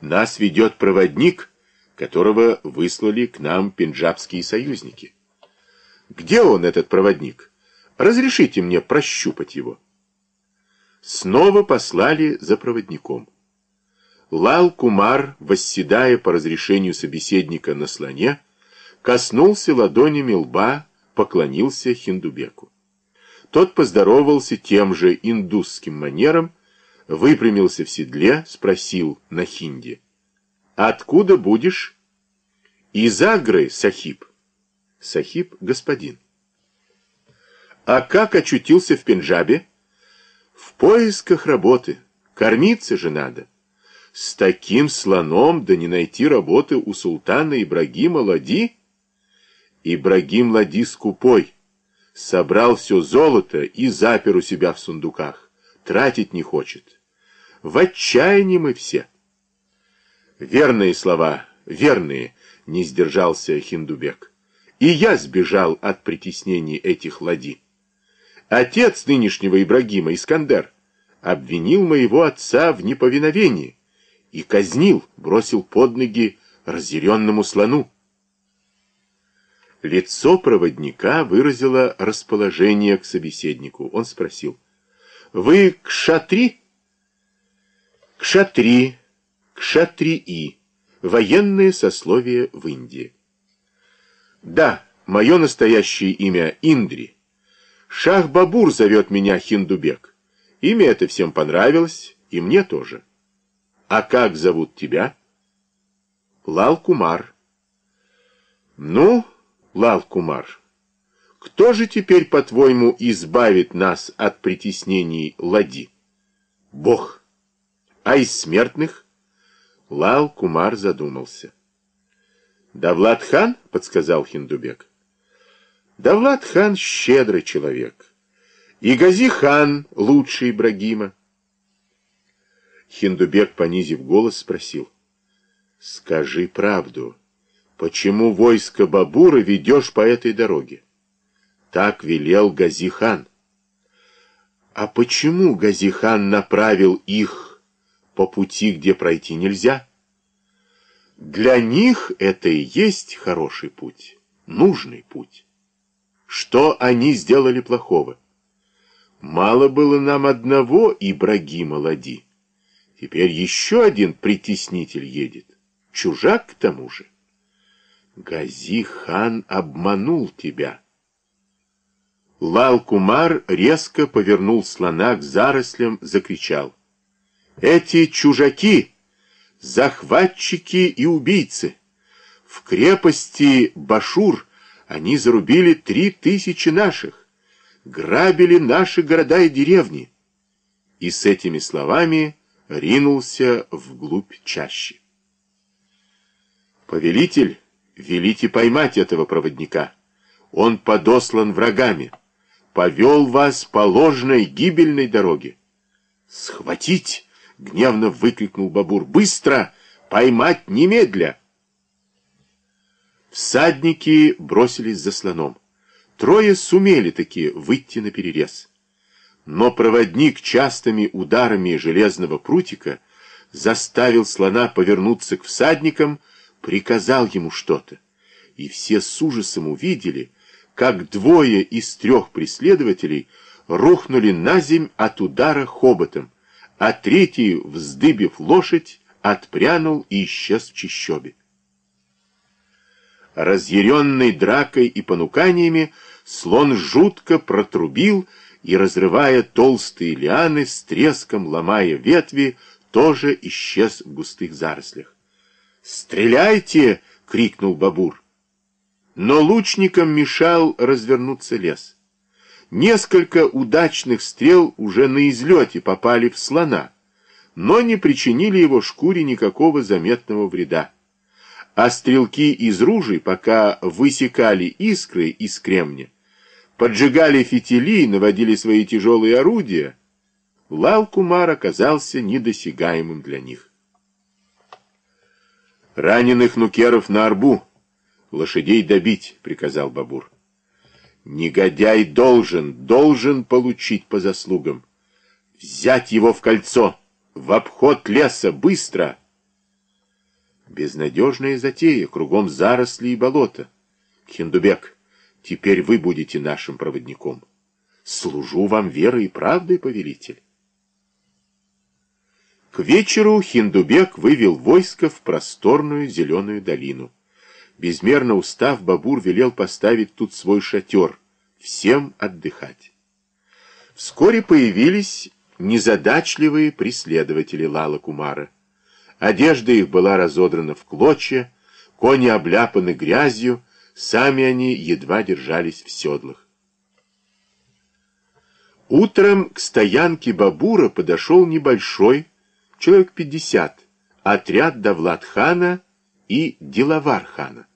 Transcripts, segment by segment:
Нас ведет проводник, которого выслали к нам пенджабские союзники. Где он, этот проводник? Разрешите мне прощупать его. Снова послали за проводником. Лал Кумар, восседая по разрешению собеседника на слоне, коснулся ладонями лба, поклонился Хиндубеку. Тот поздоровался тем же индусским манером, выпрямился в седле, спросил на хинди. «Откуда будешь?» «Из Агры, Сахиб». «Сахиб, господин». «А как очутился в Пенджабе?» «В поисках работы. Кормиться же надо». «С таким слоном да не найти работы у султана Ибрагима Лади?» «Ибрагим Лади скупой» собрал все золото и запер у себя в сундуках. Тратить не хочет. В отчаянии мы все. Верные слова, верные, не сдержался Хиндубек. И я сбежал от притеснений этих лади. Отец нынешнего Ибрагима, Искандер, обвинил моего отца в неповиновении и казнил, бросил под ноги разъяренному слону. Лицо проводника выразило расположение к собеседнику. Он спросил, «Вы к шатри?» Кшатри, кшатрии, военное сословие в Индии. Да, мое настоящее имя Индри. Шах-Бабур зовет меня Хиндубек. Имя это всем понравилось, и мне тоже. А как зовут тебя? Лал-Кумар. Ну, Лал-Кумар, кто же теперь, по-твоему, избавит нас от притеснений Лоди? Бог. А из смертных? Лал Кумар задумался. Давлат-хан, подсказал Хиндубек. Давлат-хан щедрый человек. И Гази-хан лучше Ибрагима. Хиндубек, понизив голос, спросил. Скажи правду. Почему войско Бабура ведешь по этой дороге? Так велел Гази-хан. А почему Гази-хан направил их по пути, где пройти нельзя. Для них это и есть хороший путь, нужный путь. Что они сделали плохого? Мало было нам одного Ибрагима Лади. Теперь еще один притеснитель едет. Чужак к тому же. Гази-хан обманул тебя. Лал-Кумар резко повернул слона к зарослям, закричал. Эти чужаки, захватчики и убийцы. В крепости Башур они зарубили три тысячи наших, грабили наши города и деревни. И с этими словами ринулся вглубь чащи. Повелитель, велите поймать этого проводника. Он подослан врагами, повел вас по ложной гибельной дороге. Схватить! Гневно выкрикнул Бабур. «Быстро! Поймать немедля!» Всадники бросились за слоном. Трое сумели таки выйти на перерез. Но проводник частыми ударами железного прутика заставил слона повернуться к всадникам, приказал ему что-то. И все с ужасом увидели, как двое из трех преследователей рухнули на земь от удара хоботом, а третий, вздыбив лошадь, отпрянул и исчез в чищобе. Разъяренный дракой и понуканиями, слон жутко протрубил и, разрывая толстые лианы, с треском ломая ветви, тоже исчез в густых зарослях. «Стреляйте!» — крикнул Бабур. Но лучникам мешал развернуться лес. Несколько удачных стрел уже на излете попали в слона, но не причинили его шкуре никакого заметного вреда. А стрелки из ружей, пока высекали искры из кремня, поджигали фитили и наводили свои тяжелые орудия, Лал-Кумар оказался недосягаемым для них. «Раненых нукеров на арбу! Лошадей добить!» — приказал Бабур. Негодяй должен, должен получить по заслугам. Взять его в кольцо, в обход леса, быстро. Безнадежная затея, кругом заросли и болота. Хиндубек, теперь вы будете нашим проводником. Служу вам верой и правдой, повелитель. К вечеру Хиндубек вывел войско в просторную зеленую долину. Безмерно устав, Бабур велел поставить тут свой шатер, всем отдыхать. Вскоре появились незадачливые преследователи Лала Кумара. Одежда их была разодрана в клочья, кони обляпаны грязью, сами они едва держались в седлах. Утром к стоянке Бабура подошел небольшой, человек пятьдесят, отряд Давлат-хана и Дилавар-хана.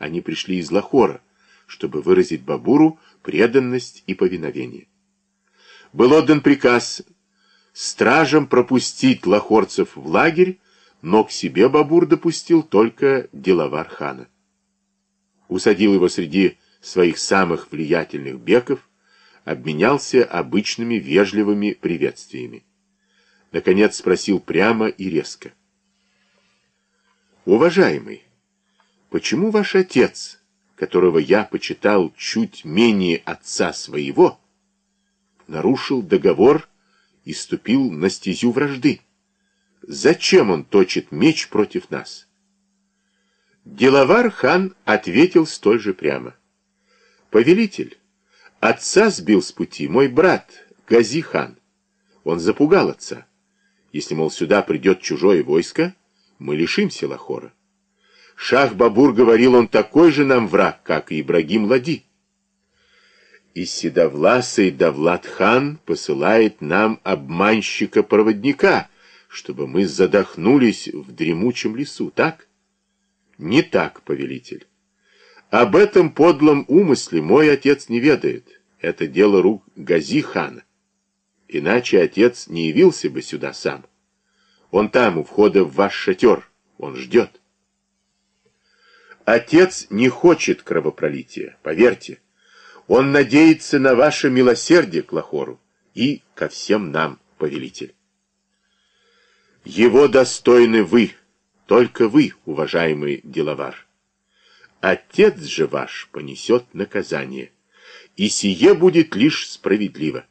Они пришли из Лахора, чтобы выразить Бабуру преданность и повиновение. Был отдан приказ стражам пропустить лахорцев в лагерь, но к себе Бабур допустил только Дилавар-хана. Усадил его среди своих самых влиятельных беков, обменялся обычными вежливыми приветствиями. Наконец спросил прямо и резко. «Уважаемый, почему ваш отец, которого я почитал чуть менее отца своего, нарушил договор и ступил на стезю вражды? Зачем он точит меч против нас?» Деловар хан ответил столь же прямо. «Повелитель, отца сбил с пути мой брат Гази хан. Он запугал отца. Если, мол, сюда придет чужое войско, мы лишимся Лахора. Шах-Бабур говорил, он такой же нам враг, как и Ибрагим Лади. И седовласый Давлат-хан посылает нам обманщика-проводника, чтобы мы задохнулись в дремучем лесу, так? Не так, повелитель. Об этом подлом умысле мой отец не ведает. Это дело рук Гази-хана. Иначе отец не явился бы сюда сам. Он там, у входа в ваш шатер. Он ждет. Отец не хочет кровопролития, поверьте. Он надеется на ваше милосердие к Лахору и ко всем нам, повелитель. Его достойны вы, только вы, уважаемый деловар. Отец же ваш понесет наказание, и сие будет лишь справедливо.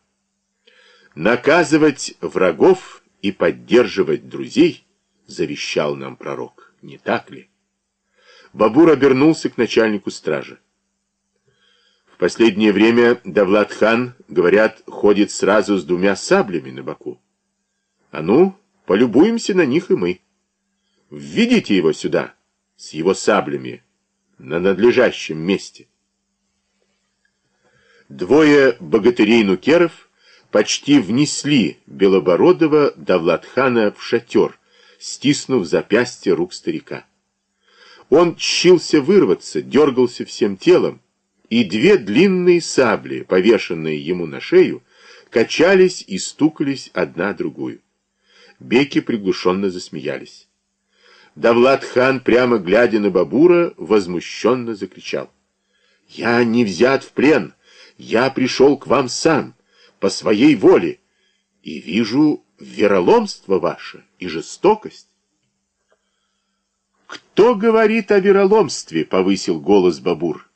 Наказывать врагов и поддерживать друзей завещал нам пророк, не так ли? Бабур обернулся к начальнику стражи. В последнее время Давлат-хан, говорят, ходит сразу с двумя саблями на боку. А ну, полюбуемся на них и мы. Введите его сюда, с его саблями, на надлежащем месте. Двое богатырей-нукеров почти внесли Белобородова Давлатхана в шатер, стиснув запястье рук старика. Он чщился вырваться, дергался всем телом, и две длинные сабли, повешенные ему на шею, качались и стукались одна другую. Беки приглушенно засмеялись. Давлат-хан, прямо глядя на Бабура, возмущенно закричал. «Я не взят в плен! Я пришел к вам сам!» по своей воле, и вижу вероломство ваше и жестокость. «Кто говорит о вероломстве?» — повысил голос Бабур.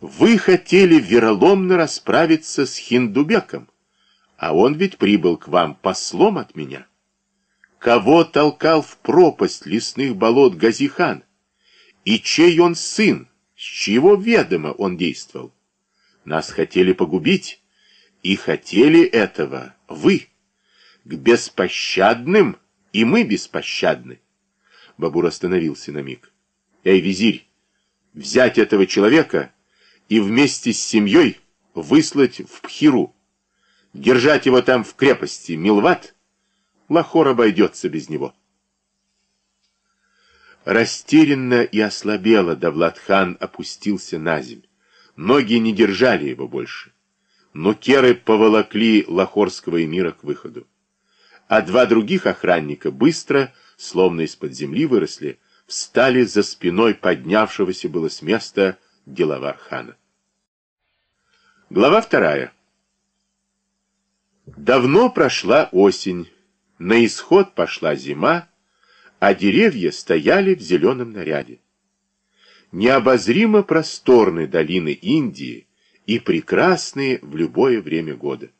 «Вы хотели вероломно расправиться с Хиндубеком, а он ведь прибыл к вам послом от меня. Кого толкал в пропасть лесных болот Газихан? И чей он сын? С чьего ведома он действовал? Нас хотели погубить, и хотели этого вы. К беспощадным и мы беспощадны. Бабур остановился на миг. Эй, визирь, взять этого человека и вместе с семьей выслать в Пхиру. Держать его там в крепости Милват, Лахор обойдется без него. Растерянно и ослабело Давлатхан опустился на земь. Ноги не держали его больше но керы поволокли лахорского эмира к выходу. А два других охранника быстро, словно из-под земли выросли, встали за спиной поднявшегося было с места Делавар-хана. Глава вторая. Давно прошла осень, на исход пошла зима, а деревья стояли в зеленом наряде. Необозримо просторны долины Индии и прекрасные в любое время года.